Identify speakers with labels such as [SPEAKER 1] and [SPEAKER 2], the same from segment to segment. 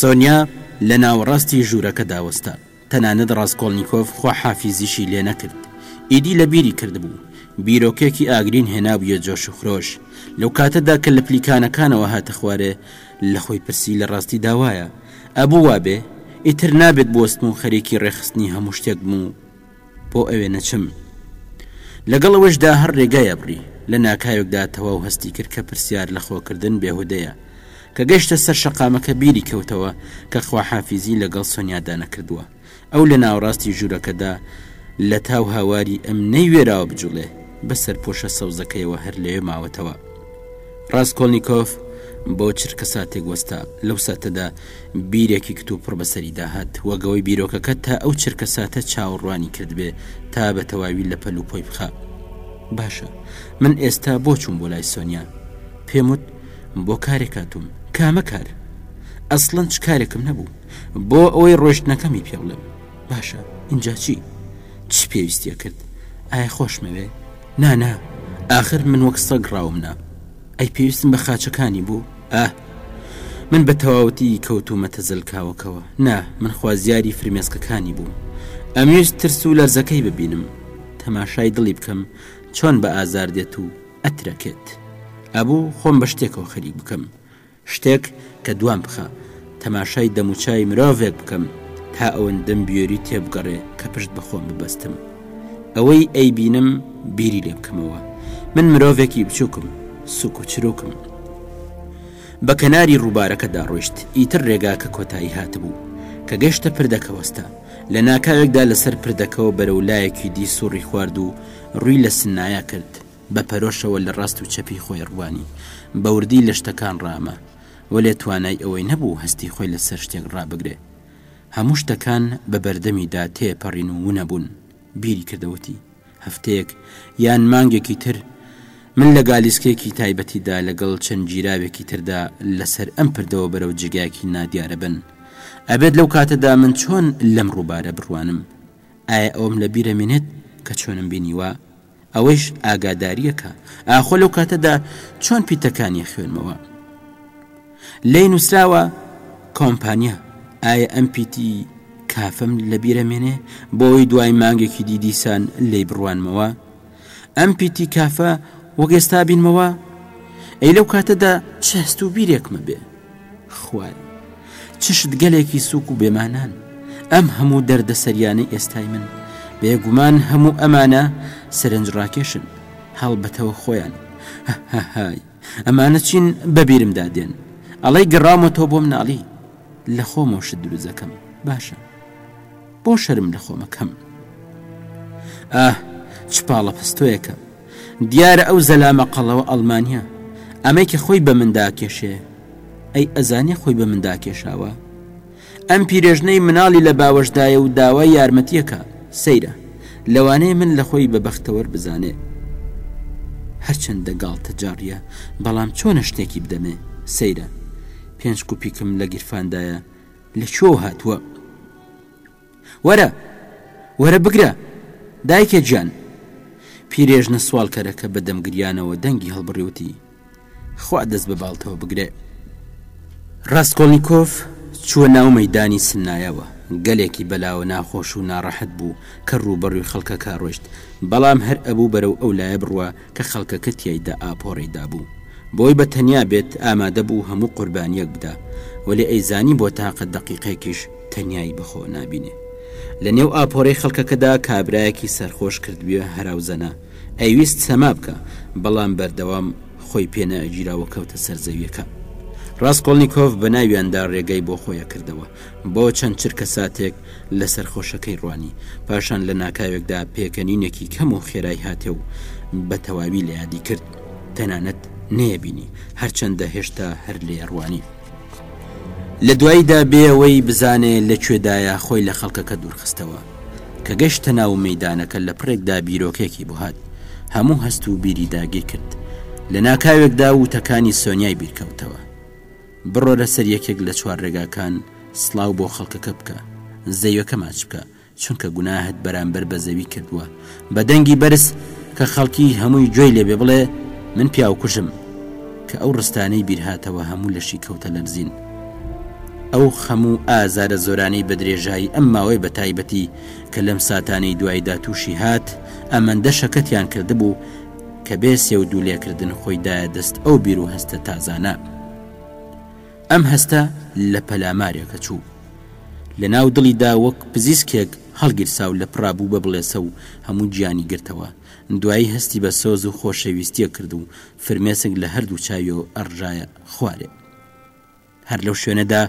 [SPEAKER 1] سۆنیا لە ناوەڕاستی ژوورەکە داوەستا تەنانەت ڕاسکۆڵنیکۆف خواحافیزیشی لێ نەکرد، ئیدی لە بیری کردبوو. بیرۆکێکی ئاگرین هێنابوویە جۆش و خرۆش. لەو کاتەدا کە لە پلیکانەکانەوە هاتە خوارێ، لە خۆی پرسی لە ڕاستیدا وایە؟ ئەبوو وا بێ؟ ئیتر نابێت بوەستم و خەریکی ڕێکخستنی هەموو شتێک بم و بۆ ئەوێ نەچم. لەگەڵ ئەوەشدا هەر ڕێگای ئەبڕی. لە ناکاوێکدا تەواو هەستی کرد کە پرسیار لە خۆ کردن بێهودەیە. کە گەشتە سەر شەقامەکە بیری کەوتەوە کە خواحافیزی لە گەڵ سۆنیادا نەکردووە. ئەو لە ناوەڕاستی ژوورەکەدا لە تاو هاواری ئەم نەیوێراوە بجوڵێ بە سەرپۆشە سەوزەکەیەوە هەر لەوێ ماوەتەوە. ڕاسکۆڵنیکۆف بۆ چرکە ساتێک وەستا. لەو ساتەدا بیرێکی کتوپڕ بە سەریدا هات. وەگەوەی بیرۆکەکە تا ئەو چرکە ساتە چاوەڕوانی کردبێ تا بە تەواوی لە پەل و پۆی بخا. باشە من ئێستا بۆ چووم بۆ لای سۆنیا؟ پێم وت بۆ کارێک هاتووم؟ کامە کار؟ ئەسڵەن چ کارێکم نەبوو بۆ ئەوەی ڕۆیشتنەکەمی پێ بڵێم باشە ئینجا چی؟ چ پێویستە کرد؟ ئایا خۆشمەوێ؟ نانا ئاخر من وەک سەگ ڕاوم نا ئەی پێویستم بە خاچەکانی بوو ئە من بە تەواوەتی کەوتومەتە زەلکاوەکەوە نا من خوازیاری فرمێسکەکانی بووم ئەمویست ترس و لەرزەکەی ببینم تەماشای دڵی بکەم چۆن بە ئازار دێت و ئەترەکێت ئەبوو خۆم بە شتێکەوە خەریک بکەم شتێک کە دوام بخە تەماشای دەموچای مرۆڤێک بکەم تا ئەوەندەم بیۆری تێبگەڕێ کە پشت بەخۆم ببەستم ئەوەی ئەی بینم بیری لێ بکەمەوە من مرۆڤێکی بچووکم سوک و چروکم بە کەناری ڕووبارەکەدا ڕۆشت ئیتر ڕێگاکە کۆتایی هاتبوو کە گەشتە پردەکەوەستە لە ناکاوێکدا لەسەر پردەکەەوە بەرەو لایەکی دی سوڕی خوارد و ڕووی لە سنایا کرد، بە پەرۆشەوە لە ڕاست و چەپی خۆی ڕوانی، بە وردی لە شتەکان ڕاما، وەلێ توانای ئەوەی نەبوو هەستی خۆی لە سەر شتێک ڕابگرێ. هەموو شتەکان بە بەردەمی دا تێ پەڕین و ونبوون. بیری کردە وتی، هەفتەیەک یان مانگێکی تر من لە گالیسکەیەکی تایبەتی دا لە گەڵ چەند گیراوێکی تر دا لە سەر ئەم پردەوە بەرەو جێگایەکی نادیارە بن. ئەبێت لەو کاتە دا من چۆن لەم ڕووبارە بڕوانم؟ ئایا ئەوەم لە بیرە مێنێت کە چۆنم بینیوە؟ ئەوەیش ئاگادارییەکە. ئاخۆ لەو کاتەدا چۆن پیتەکانی ئەخوێنمەوە؟ لێی نووسراوە کۆمپانیا. ئایا ئەم پیتی کافەم لە بیرە مێنێ بۆی دوای مانگێکی دی دیسان لێی بڕوانمەوە؟ ئەم پیتی کافە وەک ئێستا بینمەوە؟ ئەی لەو کاتەدا چ هەست و بیرێکمە بێ خوای چ شتگەلێکی سوک و بێمانان ئەم هەموو دەردە سەریانەی ئێستای من بێگومان هەموو ئەمانە سەرنج ڕاکێشن هەڵبەتەوە خۆیان هەهای ئەمانە چین بەبیرمدا دێن ئەڵەی گەڕامەتەوە بۆم ناڵی لە خۆمەوە شت دروزەکەم باشە بۆ شەرم لە خۆم ئەکەم. ئاه چ پاڵەپەستۆیەکە. دیارە ئەو زەلامە قەڵەوە ئەڵمانیە. ئەمەی کە خۆی بە من داکێشێ. ئەی ئەزانێ خۆی بە من داکێشاوە؟ ئەم پیرێژنەی مناڵی لە باوەشدایە و داوای یارمەتیەکە. سەیرە. لەوانەیە من لە خۆی بە بەختەوەر بزانێ. هەرچەندە گاڵتە جاڕیە بەڵام چۆنە شتێکی بدەمێ. سەیرە. پێنج کوپیکم لە گیرفاندایە. لە کوێوە هاتووە؟ وەرە، وەرە بگرە، دایکە گیان! پیرێژنە سواڵکەرەکە بە دەم گریانەوە دەنگی هەڵبڕی وتی، خوا دەست بە باڵتەوە بگرێ. ڕاستکۆڵنیکۆف چووە ناو مەیدانی سنایەوە. گەلێکی بەلاوە ناخۆش و ناڕەحەت بوو کە ڕووبەڕووی خەڵکەکە ڕۆیشت، بەڵام هەر ئەبوو بەرەو ئەو لایە بڕوا، کە خەڵکەکە تیایدا ئاپۆڕی دابوو بۆی بە تەنیا بێت ئامادە بوو هەموو قوربانیەک بدا وەلێ ئەیزانی بۆ تاقە دەقیقێکیش تەنیایی بەخۆ نابینێ لە نێو ئاپۆرەی خەڵکەکەدا کابرایەکی سەرخۆش کردبیە هەراوزەنا ئەیویست سەما بکا بەڵام بەردەوام خۆی پێ نەئەگیرا وکەوتە سەر زەویەکە ڕاسکۆڵنیکۆف بە ناویاندا ڕێگای بۆ خۆیەکردەوە. بۆ چەند چرکە ساتێک لە سەرخۆشەکەی ڕوانی پاشان لە ناکاوێکدا پێکەنینێکی کەم و خێرای هاتێ و بە تەواوی لە یادی کرد تەنانەت نەیەبینی هەرچەندە هێشتا هەر لێ ڕوانی لە دواییدا بێەوەی بزانێ لە کوێدایە خۆی لە خەڵکەکە دوورخستەوە کە گەشتە ناو مەدانەکە لە پرێکدا بیرۆکێکی بهات هەموو هەست و بیری داگیر کرد لە ناکاوێکدا وتەکانی سۆنیای بیرکەوتەوە بڕۆرە سەر یەکێک لە چوار رێگاکان سڵاو بۆ خەڵکەکە بکە زەیۆکە ماچ بکە چونکە گوناهت بەرامبەر بە زەوی کردووە بە دەنگی بەرز کە خەڵکی هەمووی گوێی لێ بێ بڵێ من پیاوکوژم کە ئەو رستانەی بیرهاتەوە هەموو لەشی کەوتە لەرزین ئەو خەم و ئازارە زۆرانەی بە درێژایی ئەم ماوەی بە تایبەتی کە لەم ساتانەی دوایدا تووشی هات ئەمەندە شەکەتیان کردبوو کە بێ سێ و دوو لێکردن خۆی دایە دەست ئەو بیر و هەستە تازانە ئەم هەستە لە پەلامارێکە چوو لە ناو دڵیدا وەک پزیسکێک هەڵگیرسا و لە پڕابوو بە بڵێسە و هەموو گیانی گرتەوە دوایی هەستی بە سۆز و خۆشەویستیە کرد و فرمێسک لە هەردوو چاویەوە ئەڕژایە خوارێ هەر لەو شوێنەدا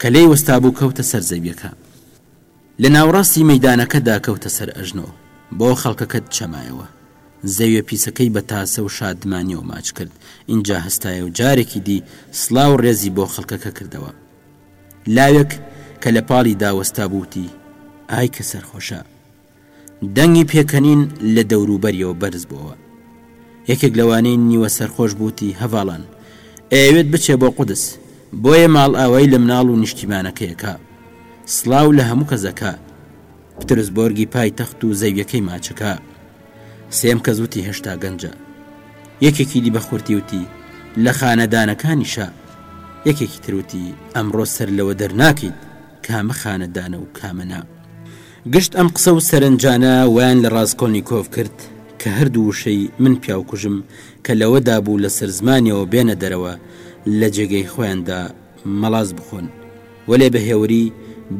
[SPEAKER 1] کە لێی وەستابوو کەوتە سەر زەویەکە. لە ناوەڕاستی مەیدانەکەدا کەوتە سەر ئەژنۆ. بۆ خەڵکەکەت چەمایەوە. زەویە پیسەکەی بە تاسە و شادمانیەوە ماچ کرد، ئینجا هەستایە و جارێکی دی سڵاو و ڕێزی بۆ خەڵکەکە کردەوە. لاوێک کە لە پاڵیدا وەستابوو وتی، ئای کە سەرخۆشە! دەنگی پێکەنین لە دەوروبەریەوە بەرز بۆوە یەکێک لەوانەی نیوە سەرخۆش بووتی هەڤاڵان ئەیەوێت بچێ بۆ قودس بۆیە ماڵ ئاوای لە مناڵ و نیشتیمانەکەیەکە سلااو لە هەموو کەزەکە پترسبۆرگی پای تەخت و زەویەکەی ماچەکە سێم کە زوتی هێشتا گەنجە یەکێکی دی بەخورتیوتی لە خانەدانەکانی شە یەکێکی تروتی ئەمڕۆ سەر لەوە دەرناکەیت کامە خانەدانە و کامەنا گشت ئەم قسە و سەرنجانە وایان لە ڕاسکۆلنیکۆڤ کرد کە هەردوو وشەی من پیاوکوژم کە لەوەدا بوو لە سەر زمانیەوە بێنە دەرەوە لە جێگەی خۆیاندا مەڵاس بخۆن وەلێ بە هێوری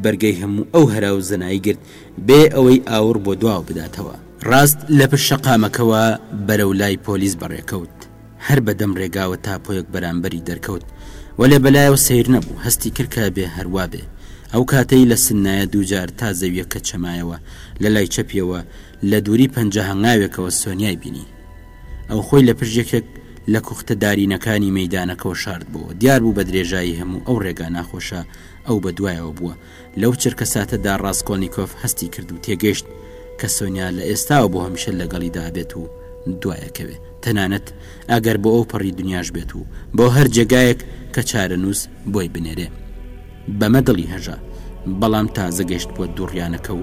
[SPEAKER 1] بەرگەی هەموو ئەو هەرا و زەنای گرت بێ ئەوەی ئاوڕ بۆ دواوە بداتەوە. ڕاست لە پشت شەقامەکەوە بەرەو لای پۆلیس بەڕێکەوت. هەر بە دەم رێگاوە تاپۆیەک بەرامبەری دەرکەوت، وەلێ بە لایەوە سەیر نەبوو، هەستی کرد کە ئەبێ هەر وا بێ. ئەو کاتەی لە سنایە دووجار تا زەوییەکە چەمایەوە، لە لای چەپییەوە لە دووری پەنجە هەنگاوێکەوە سۆنیای بینی. ئەو خۆی لە پشت یەکێک لە کوختە دارینەکانی مەیدانەکەوە شاردبۆوە، دیار بوو بە درێژایی هەموو ئەو رێگا ناخۆشە ئەو بە دوایەوە بووە، لەو چرکەساتەدا ڕاسکۆلنیکۆف هەستی کرد و تێگەیشت کە سۆنیا لە ئێستاوە بۆ هەمیشە لەگەڵیدا ئەبێت و دوای ئەکەوێ تەنانەت ئەگەر بۆ ئەوپەڕی دنیاش بێت و بۆ هەر جێگایەک کە چارەنووس بۆی بنێرێ. بەمە دڵی هەژا. بەڵام تازە گەیشتبووە دووڕیانەکە و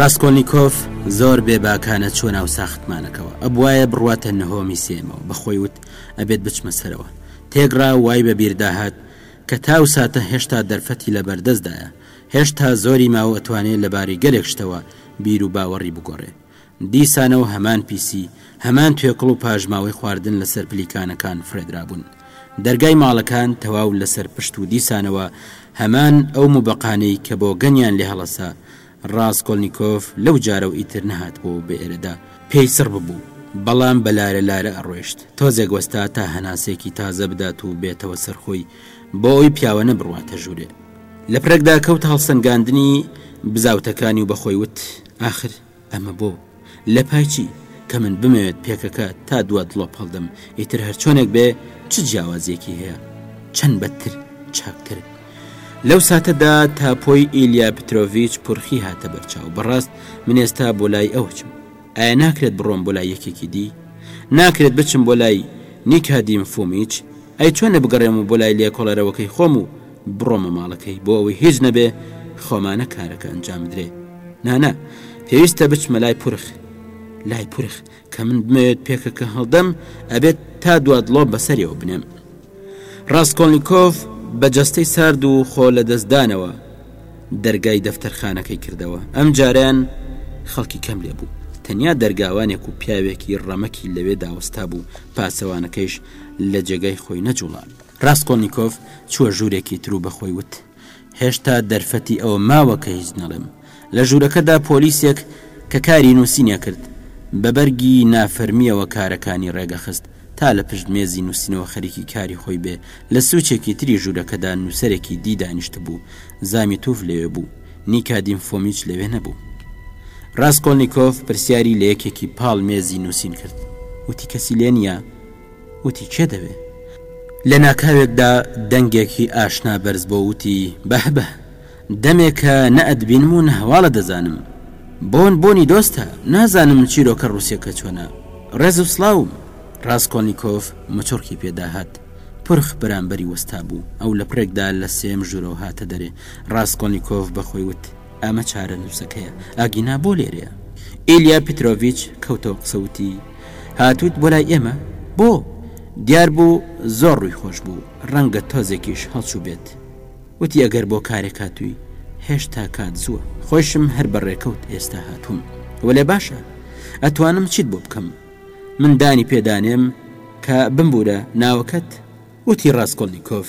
[SPEAKER 1] ڕاسکۆلنیکۆف زۆر بێ باکانە چوە ناو ساختمانەکەەوە ئەبواە بڕواتە نهۆمی سێمەوە بەخۆی وت ئەبێت بچمە سەرەوە تێگڕا وای بە بیرداهات کە تاو ساتە هێشتا دەرفەتی لە بەردەستدایە هێشتا زۆری ماوە ئەتوانێت لەباری گەلێک شتەوە بیر و باوەڕی بگۆڕێ دیسانەوە هەمان پیسی، هەمان توێکڵ و پاژماوەی خواردن لەسەر پلیکانەکان فرێدرابوون. دەرگای ماڵەکان تەواو لەسەر پشت و دیسانەوە هەمان ئەو موبقانەی کە بۆگەنیان لێ هەڵەسا. ڕاسکۆلنیکۆف لەو جارەو ئیتر نەهاتبوو و بەئێرەدا پێی سڕ ببوو، بەڵام بە لارە لارە ئەڕۆیشت. تۆزێک وەستا تا هەناسەیەکی تازە بدات و بێتەوە سەر خۆی، بۆ ئەوی پیاوە نەبڕواتە ژوورێ. لە پرەکدا کەوتە هەڵسەنگاندنی بزاوتەکانی و بە خۆی وت. ئاخر ئەمە بۆ؟ لە پای چی؟ کە من بمەوێت پێکەکە تا دوا دڵۆپ هەڵدەم، ئیتر هەرچۆنێک بێ چ جیاوازیەکی هەیە؟ چەند بەدتر چاکتر. لەو ساتەدا تاپۆی ئیلیا پترۆڤیچ پرخی هاتە بەرچاو، بەڕاست من ئێستا بۆ لای ئەوەچم؟ ئایا ناکرێت بڕۆم بۆ لای یەکێکی دی؟ ناکرێت بچم بۆ لای نیکادیم فومیچ؟ ئەی چۆنە بگەڕێم و بۆ لای لێکۆڵەرەوەکەی خۆم و بڕۆمە ماڵەکەی بۆ ئەوەی هیچ نەبێ خۆمانە کارەکە ئەنجام بدرێ نانا پێویستە بچمە لای پرخ لای پرخ کە من بمەوێت پێکەکە هەڵدەم ئەبێت تا دوات لۆ بەسەریەوە بنێم ڕاستکۆلنییکۆف بە جەستەی سارد و خۆ لە دەستدانەوە دەرگای دەفتەرخانەکەی کردەوە ئەم جاریان خەڵکی کەم لێ بوو تەنیا دەرگاوانێک و پیاوێکی ڕەمەکی لەوێ داوەستا بوو پاسەوانەکەیش لە جێگای خۆی نەجوڵان بوو ڕاسکۆلنیکۆف چووە ژوورێکی تر و بە خۆی وت، هێشتا دەرفەتی ئەوە ماوە کە هیچ نەڵێم. لە ژوورەکەدا پۆلیسێک کە کاری نووسین ئەکرد، بە بەرگی نافەرمییەوە کارەکانی ڕێگەخست تا لە پشت مێزی نووسینەوە خەریکی کاری خۆی بێ، لە سووچێکی تری ژوورەکەدا نووسەرێکی دی دانیشتبوو، زامیتوف لەوێ بوو، نیکادیم فۆمیچ لەوێ نەبوو. ڕاسکۆلنیکۆف پرسیاری لە یەکێکی پاڵ مێزی نووسین کرد، وتی کەسی لێ نییە؟ وتی، کێ دەوێ؟ لە ناکاوێکدا دەنگێکی ئاشنا بەرز بۆ وتی، بەه بەه! دەمێکە نە ئەتبینم و نە هەواڵت دەزانم. بۆن بۆنی دۆستە، نازانم چیرۆکە ڕووسیەکە چۆنە؟ ڕێز و سڵاوم! ڕاسکۆلنیکۆف مچڕکی پێ داهات. پرخ بەرامبەری وەستابوو. ئەو لە پڕێکدا لە سێیەم ژوورەوە هاتە دەرێ. ڕاسکۆلنیکۆف بە خۆی وت، ئەمە چارەنووسەکەیە، ئەگینا بۆ لێرەیە؟ ئیلیا پیترۆڤیچ کەوتەوە قسە وتی، هاتوویت بۆ لای ئێمە؟ بۆ؟ دیار بوو زۆر ڕووی خۆش بوو، ڕەنگە تۆزێکیش هەڵچووبێت. وتی ئەگەر بۆ کارێک هاتووی، هێشتا کات زووە. خۆیشم هەر بە ڕێکەوت ئێستا هاتووم. وەلێ باشە، ئەتوانم چیت بۆ بکەم؟ من دانی پێ دانێم کە بمبوورە ناوەکەت؟ وتی ڕاسکۆلنیکۆف.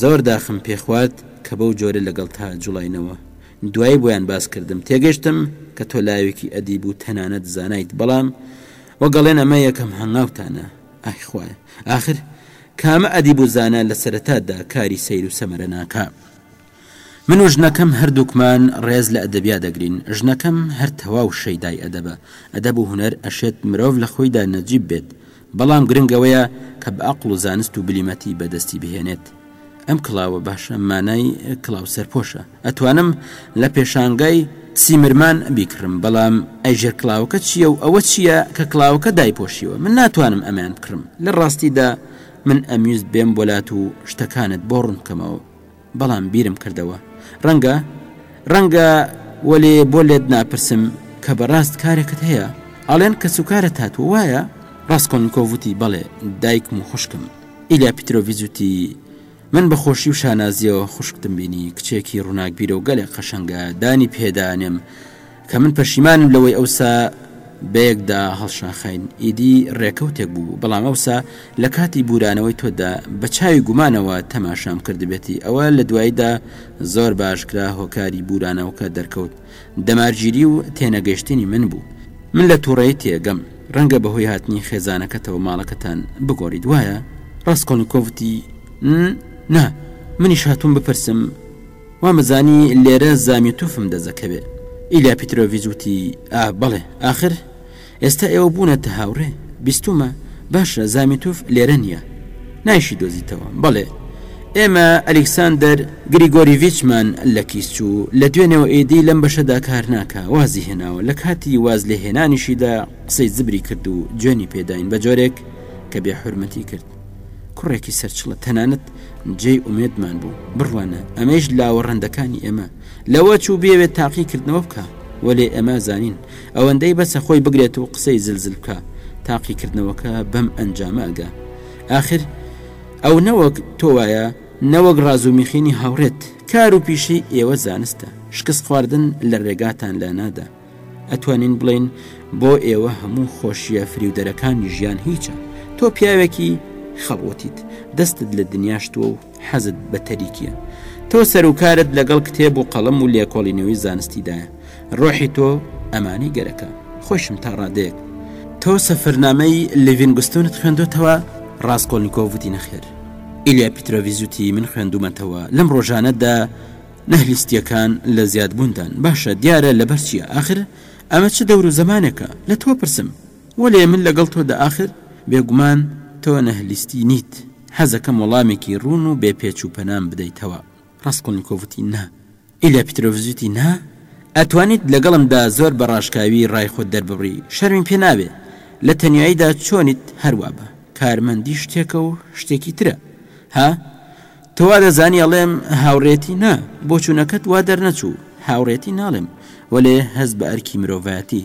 [SPEAKER 1] زۆر داخم پێخوارد کە بەو جۆرە لەگەڵتا جوڵاینەوە. دوایی بۆیان باس کردم. تێگەشتم کە تۆ لاوێکی ئەدیب و تەنانەت زانایت بەڵام وەگەڵێن ئەمە یەکەم هەنگاوتانە. ئای خوایە! ئاخر کامە ئەدیب و زانا لە سەرەتادا کاری سەیر و سەمەرە ناکا؟ من و ژنەکەم هەردووکمان ڕێز لە ئەدەبیا دەگرین. ژنەکەم هەر تەواو شەیدای ئەدەبە. ئەدەب و هونەر ئەشێت مرۆڤ لە خۆیدا نەجیب بێت. بەڵام گرنگ ئەوەیە کە بە ئەقڵ و زانست و بلیمەتی بەدەستی بهێنێت. ئەم کڵاوە باشە مانای کڵاو سەرپۆشە. ئەتوانم لە پێشانگای سیمرمان بیکڕم بەڵام ئەی ژێر کڵاوەکە چییە و ئەوە چییە کە کڵاوەکە دایپۆشیوە؟ من ناتوانم ئەمەیان بکڕم. لە ڕاستیدا من ئەمویست بێم بۆلات و شتەکانت بۆ ڕوون بکەمەوە. بەڵام بیرم کردەوە ڕەنگە. ڕەنگە وەلێ بۆ لێت ناپرسم کە بەڕاست کارێکت هەیە؟ ئەڵێن کەسوکارت هاتووە وایە؟ ڕاسکۆلنیکۆڤ وتی بەڵێ دایکم و خوشکم. ئیلیا پیترۆڤیچ وتی من بە خۆشی و شانازییەوە خوشکتم بینی کچێکی ڕووناکبیرە و گەلێک قەشەنگە دانی پێدا نێم. کە من پەشیمانم لەوەی ئەوسا بەیەکدا هەڵشاخاین ئیدی ڕێکەوتێک بوو بەڵام ئەوسا لە کاتی بورانەوەی تۆدا بە چاوی گومانەوە تەماشام کردبێتی ئەوە لە دواییدا زۆر باشکرا هۆکاری بورانەوەکە دەرکەوت دەمارگیری و تێنەگەشتنی من بوو من لە تووڕەی تێگەم ڕەنگە بەهۆی هاتنی خێزانەکەتەوە ماڵەکەتان بگۆڕی دوایە ڕاستکۆنیکۆڤتی نا منیش هاتووم بپرسم وامزانی لێرە زامی توفم دەزەکەوێ. ئیلیا پیترۆڤیچ وتی، ئاه، بەڵێ، ئاخر ئێستا ئێوە بوونەتە هاوڕێ. بیستوومە، باشە، زامی توف لێرە نییە. نایشیدۆزیتەوە. بەڵێ، ئێمە ئەلیکساندەر گریگۆریڤیچمان لە کیس چوو، لە دوێنێوە ئیدی لەم بەشەدا کار ناکا، وازی هێناوە. لە کاتی وازلێهێنانیشیدا قسەی زبری کرد و جوێنی پێداین بە جۆرێک کە بێحورمەتی کرد. کوڕێکی سەرچڵە تەنانەت جێی ئومێدمان بوو بڕوانە ئەمەش لاوە ڕەندەکانی ئێمە لەوە چوو بێوێت تاقی کردنەوە بکە وەلێ ئەمە زانین ئەوەندەی بەسە خۆی بگرێت و قسەی زلزل بکە تاقیکردنەوەکە بەم ئەنجامەگە آخر ئەو نەوەک تۆ وایە نەوەک ڕازومیخینی هاوڕێت کار و پیشەی ئێوە زانستە شکست خواردن لە ڕێگاتان لا نادا ئەتوانین بڵێین بۆ ئێوە هەموو خۆشیە فریودەرەکانی ژیان هیچە تۆ پیاوێکی خەڵوەتیت دەستت لە دنیاشتووە و حەزت بە تەریکیە تۆ سەرکارت لەگەڵ کتێب و قەڵم و لێکۆڵینەوەی زانستیدایە ڕۆحی تۆ ئەمانی گەرەکە خۆشم تا ڕادێک تۆ سەفەرنامەی لڤینگستونت خوێندۆتەوە ڕاستکۆلنیکۆڤوتی نەخێر ئیلیا پیترۆڤیزوتی من خوێندومەتەوە لەم ڕۆژانەدا نەهریستیەکان لە زیاد بوندان باشە دیارە لەبەر چیە ئاخر ئەمە چ دەورو زەمانێکە لە تۆ پرسم وەلێ من لەگەڵ تۆ دە ئاخر بێگومان تۆ نەهلیستی نیت حەزەکەم وەڵامێکی ڕون و بێ پێچ و پەنام بدەیتەوە ڕاسکۆلنیکۆڤوتی نا ئیلیا پیترۆڤزوتی نا ئەتوانیت لەگەڵم دا زۆر بە ڕاشکاوی ڕای خۆت دەرببڕی شەرمیم پێ نابێ لە تەنیایی دا چۆنیت هەر وابە کارمەندی شتێکە و شتێکی ترە ها تۆ وا دەزانی ئەڵێم هاوڕێتی نا، بۆچوونەکەت وا دەرنەچوو، هاوڕێتی ناڵێم، وەلێ هەست بە ئەرکی مرۆڤایەتی،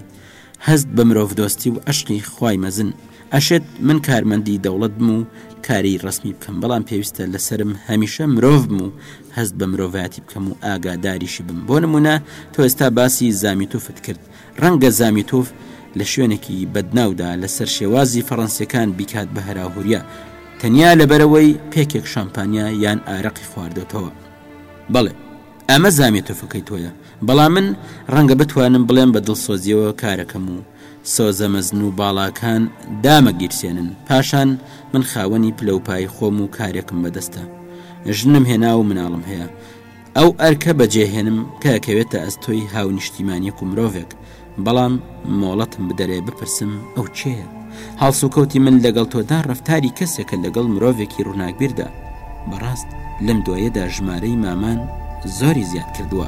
[SPEAKER 1] هەست بە مرۆڤدۆستی و عەشقی خوای مەزن، ئەشێت من کارمەندی دەوڵەت بم و کاری ڕەسمی بکەم، بەڵام پێویستە لەسەرم هەمیشە مرۆڤ بم و هەست بە مرۆڤایەتی بکەم و ئاگاداریشی بم، بۆ نموونە تۆ ئێستا باسی زامیتوفت کرد، ڕەنگە زامیتوف لە شوێنێکی بەدناودا لەسەر شێوازی فەڕەنسیەکان بیکات بە هەراهوریا تەنیا لەبەرەوەی پێکێک شەمپانیا یان ئارەقی خواردۆتەوە بەڵێ ئەمە زامیتوفەکەی تۆیە بەڵام من ڕەنگە بتوانم بڵێم بە دڵسۆزیەوە کارەکەم و سۆزە مەزن و باڵاکان دامەگیرسێنن پاشان من خاوەنی پلەوپای خۆم و کارێکم بەدەستە ژنم هێنا و مناڵم هەیە ئەو ئەرکە بەجێهێنم کە ئەکەوێتە ئەستۆی هاونیشتیمانیەک و مرۆڤێک، بەڵام مۆڵەتم بدەرێ بپرسم ئەو کێیە؟ هەڵسوکەوتی من لەگەڵ تۆدا ڕەفتاری کەسێکە لەگەڵ مرۆڤێکی ڕووناکبیردا، بەڕاست لەم دوایەدا ژمارەی مامان زۆری زیاد کردووە.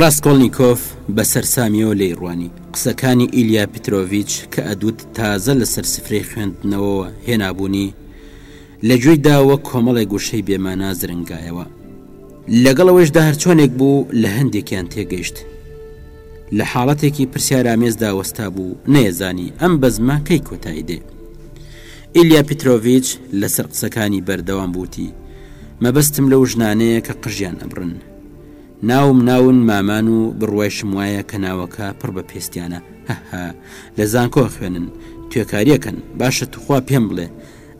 [SPEAKER 1] ڕاسکۆڵنیکۆف بە سەرسامیەوە لێی ڕوانی، قسەکانی ئیلیا پیترۆڤیچ کە ئەدوت تازە لە سەر سفرەی خوێندنەوەوە هێنابوونی، لە گوێی دا وەک کۆمەڵێک وشەی بێ مانا زرنگایەوە. لەگەڵ ئەوەیشدا هەرچۆنێک بوو لە هەندێکیان تێگەیشت. لە حاڵەتێکی پرسیارامێز دا وەستابوو، نەیەزانی ئەم بەزمە کەی کۆتایی دێ. ئیلیا پیترۆڤیچ لە سەر قسەکانی بەردەوام بووتی، مەبەستم لەو ژنانەیە کە قژیان ئەبڕن. ناوم ناون مامان و بڕوایشم وایە کە ناوەکە پڕ بە پێستیانە هەهە لە زانکۆ ئەخوێنن توێکاری ئەکەن باشە توخوا پێم بڵێ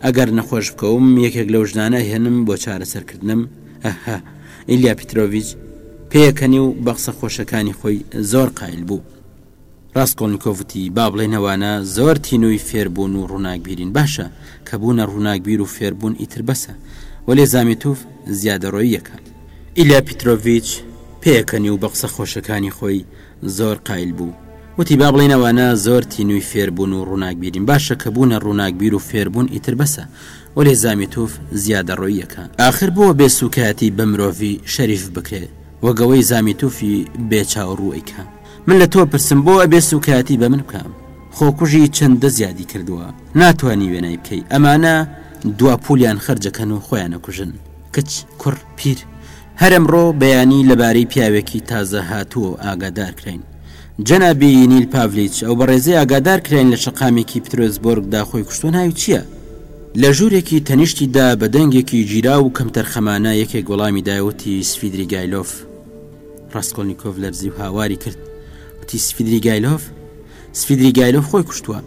[SPEAKER 1] ئەگەر نەخۆش بکەوم یەکێک لەو ژنانە ئەهێنم بۆ چارەسەر کردنم هەهە ئیلیا پیترۆڤیچ پێکەنی و بە قسە خۆشەکانی خۆی زۆر قایل بوو. ڕاسکۆلنیکۆف وتی، با بڵێین ئەوانە زۆر تینووی فێربوون و ڕووناکبیرین، باشە، کە بوونە ڕووناکبیر و فێربوون ئیتر بەسە، وەلێ زامیتوف زیادەڕۆییەکە. ئیلیا پیترۆڤیچ پێکەنی و بە قسە خۆشەکانی خۆی زۆر قایل بوو، وتی، با بڵێین ئەوانە زۆر تینووی فێربوون و ڕووناکبیرین، باشە، کە بوونە ڕووناکبیر و فێربوون ئیتر بەسە، وەلێ زامیتوف زیادەڕۆییەکە. ئاخر بۆ بێ سووکایەتی بە مرۆڤی شەریف بکرێ، وە گەوەی زامی توفی بێ چاو ڕوو ئەیکا من لە تۆ پرسم بۆ ئەبێ سوکایەتی بە من بکەم خۆکوژی چەندە زیادی کردووە ناتوانی وێنای بکەی ئەمانە دوا پولیان خەرجەکەن و خۆیانە کوژن کچ کوڕ پیر هەرم ڕۆ بەیانی لەبارەی پیاوێکی تازە هاتووە ئاگادارکراین جەنابی نیل پاڤلیچ ئەو بەڕێزەی ئاگادار کراین لە شەقامێکی پترۆزبۆرگدا خۆی کوشتووە ناوی چییە؟ لە ژوورێکی تەنیشتی دا بە دەنگێکی گیراو و کەمتەرخەمانە یەکێک وەڵامی دایە وتی سفیدریگایلۆف ڕاستکۆلنییکۆڤ لەرزی و هاواری کرد وتی سفیدریگایلۆف سفیدریگایلۆف خۆی کوشتووە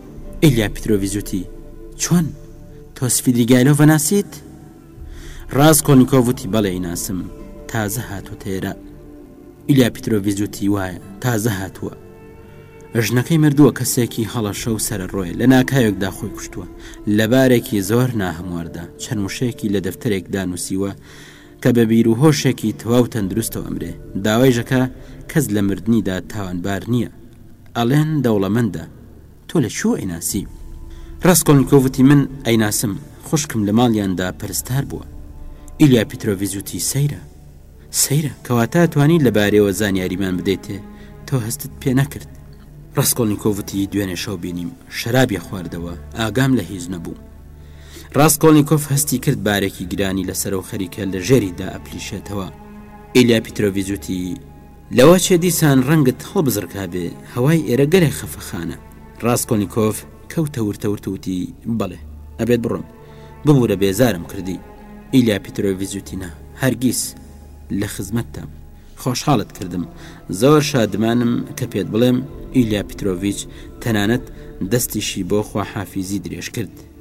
[SPEAKER 1] ئیلیا پیترۆڤیچ وتی چۆن؟ تۆ سفیدریگایلۆڤ ناسیت؟ ڕاسکۆلنیکۆڤ وتی، بەڵێ ئەیناسم، تازە هاتووەتە ئێرە. ئیلیا پیترۆڤیچ وتی، وایە، تازە هاتووە. ژنەکەی مردووە، کەسێکی هەڵەشە و سەرەڕۆیە، لە ناکاوێکدا خۆی کوشتووە، لە بارێکی زۆر ناهەمواردا، چەند وشەیەکی لە دەفتەرێکدا نووسیوە کە بە بیروهۆشێکی تەواو تەندروستەوە ئەمرێ، داوایش ئەکا کەس لە مردنیدا تاوانبار نییە. ئەڵێن دەوڵەمەندە. تۆ لە کوێ ئەیناسی؟ ڕاسکۆلنیکۆڤ وتی، من ئەیناسم، خوشکم لە ماڵیاندا پەرستار بووە. ئیلیا پیترۆڤیچ وتی، سەیرە! سەیرە! کەواتە توانی لەبارەیەوە زانیاریمان بدەیتێ، تۆ هەستت پێ نەکرد. ڕاسکۆلنیکۆڤ وتی، دوێنێ شەو بینیم، شەرابی خواردەوە، ئاگام لە هیچ نەبوو. ڕاسکۆلنیکۆڤ هەستی کرد بارێکی گرانی لەسەرە و خەریکە لە ژێری دائەپلیشێتەوە. ئیلیا پیترۆڤیچ وتی، لەوە چێ دیسان ڕەنگت هەڵبزڕکابێ، هەوای ئێرە گەلێ خەفەخانە. ڕاسکۆلنیکۆف کەوتە ورتەورت و وتی، بەڵێ، ئەبێت بڕۆم. ببوورە بێزارم کردی. ئیلیا پیترۆڤیچ وتی، نا، هەرگیز. لە خزمەتتام. خۆشحاڵت کردم. زۆر شادمانم کە پێت بڵێم ئیلیا پیترۆڤیچ تەنانەت دەستیشی بۆ خواحافیزی درێژ کرد.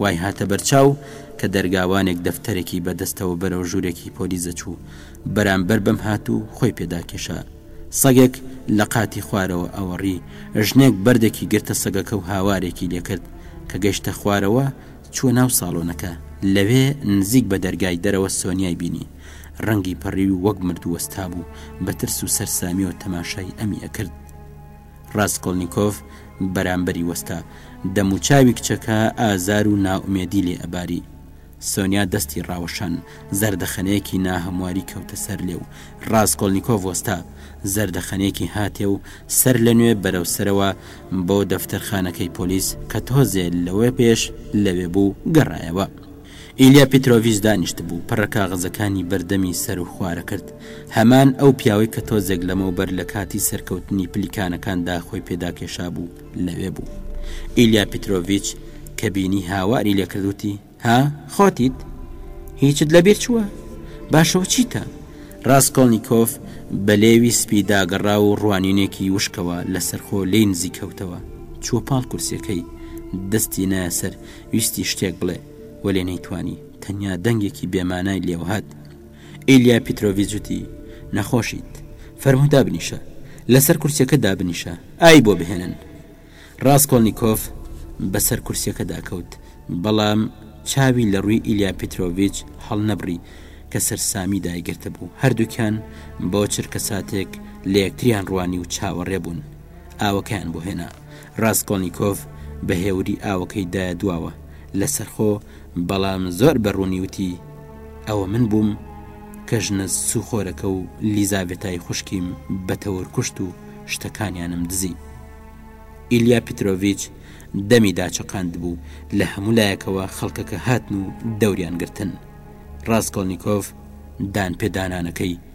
[SPEAKER 1] وای هاتە بەرچاو کە دەرگاوانێک دەفتەرێکی بە دەستەوە بەرەو ژوورێکی پۆلیس دەچوو، بەرامبەر بەم هات و خۆی پێدا کێشا. سەگێک لە قاتی خوارەوە ئەوەڕی، ژنێک بەردێکی گرتە سەگەکە و هاوارێکی لێ کرد، کە گەیشتە خوارەوە چووە ناو ساڵۆنەکە، لەوێ نزیک بە دەرگای دەرەوە سۆنیای بینی، ڕەنگی پەڕیوی وەک مردوو وەستابوو، بە ترس و سەرسامیەوە تەماشای ئەمی ئەکرد. ڕاسکۆڵنیکۆف بەرامبەری وەستا، دەموچاوی کچەکە ئازار و نائومێدی لێ ئەباری. سۆنیا دەستی ڕاوەشان، زەردەخەنەیەکی ناهەمواری کەوتە سەر لێ و ڕاسکۆڵنیکۆف وەستا، زەردەخەنەیەکی هاتێ و سەر لە نوێ بەرەو سەرەوە بۆ دەفتەرخانەکەی پۆلیس کە تۆزێ لەوێ پێش لەوێ بوو گەڕایەوە. ئیلیا پیترۆڤیچ دانیشتبوو، پەڕە کاغەزەکانی بەر دەمی سەر و خوارەکرد، هەمان ئەو پیاوەی کە تۆزێک لەمەوبەر لە کاتی سەرکەوتنی پلیکانەکاندا خۆی پێ داکێشابوو، لەوێ بوو. ئیلیا پیترۆڤیچ کە بینی، هاواری لێ کرد، وتی، ها، خۆتیت؟ هیچت لە بیر چووە؟ باشە و چیتە؟ ڕاسکۆڵنیکۆف بە لێوی سپی داگەڕا و ڕوانینێکی وشکەوە لەسەرخۆ لێی نزیک کەوتەوە. چووە پاڵ کورسییەکەی، دەستی نایە سەر ویستی شتێک بڵێ وەلێ نەیتوانی تەنیا دەنگێکی بێمانای لێوهات ئیلیا پیترۆڤیچ وتی نەخۆشیت فەرموو دابنیشە لەسەر کورسیەکە دابنیشە ئای بۆ بهێنن ڕاستکۆلنییکۆف بەسەر کورسیەکە داکەوت بەڵام چاوی لە ڕووی ئیلیا پیترۆڤچ هەڵنەبڕی کە سەرسامی دایگرتە بوو هەردووکیان بۆ چرکە ساتێک لە یەکتریان ڕوانی و چاوەڕێ بوون ئاوەکەیان بۆ هێنا ڕاستکۆڵنییکۆف بە هێوری ئاوەکەی دایە دواوە لە سەرخۆ بەڵام زۆر بە ڕوونی وتی ئەوە من بووم کە ژنە سوخۆرەکە و لیزاڤێتای خوشکیم بە تەور کوشت و شتەکانیانم دزی ئیلیا پیتۆڤچ دەمی داچەقاند بوو لە هەموو لایەکەوە خەڵکەکە هاتن و دەوریان گرتن ڕاستکۆڵنییکۆف دان پێدانانەکەی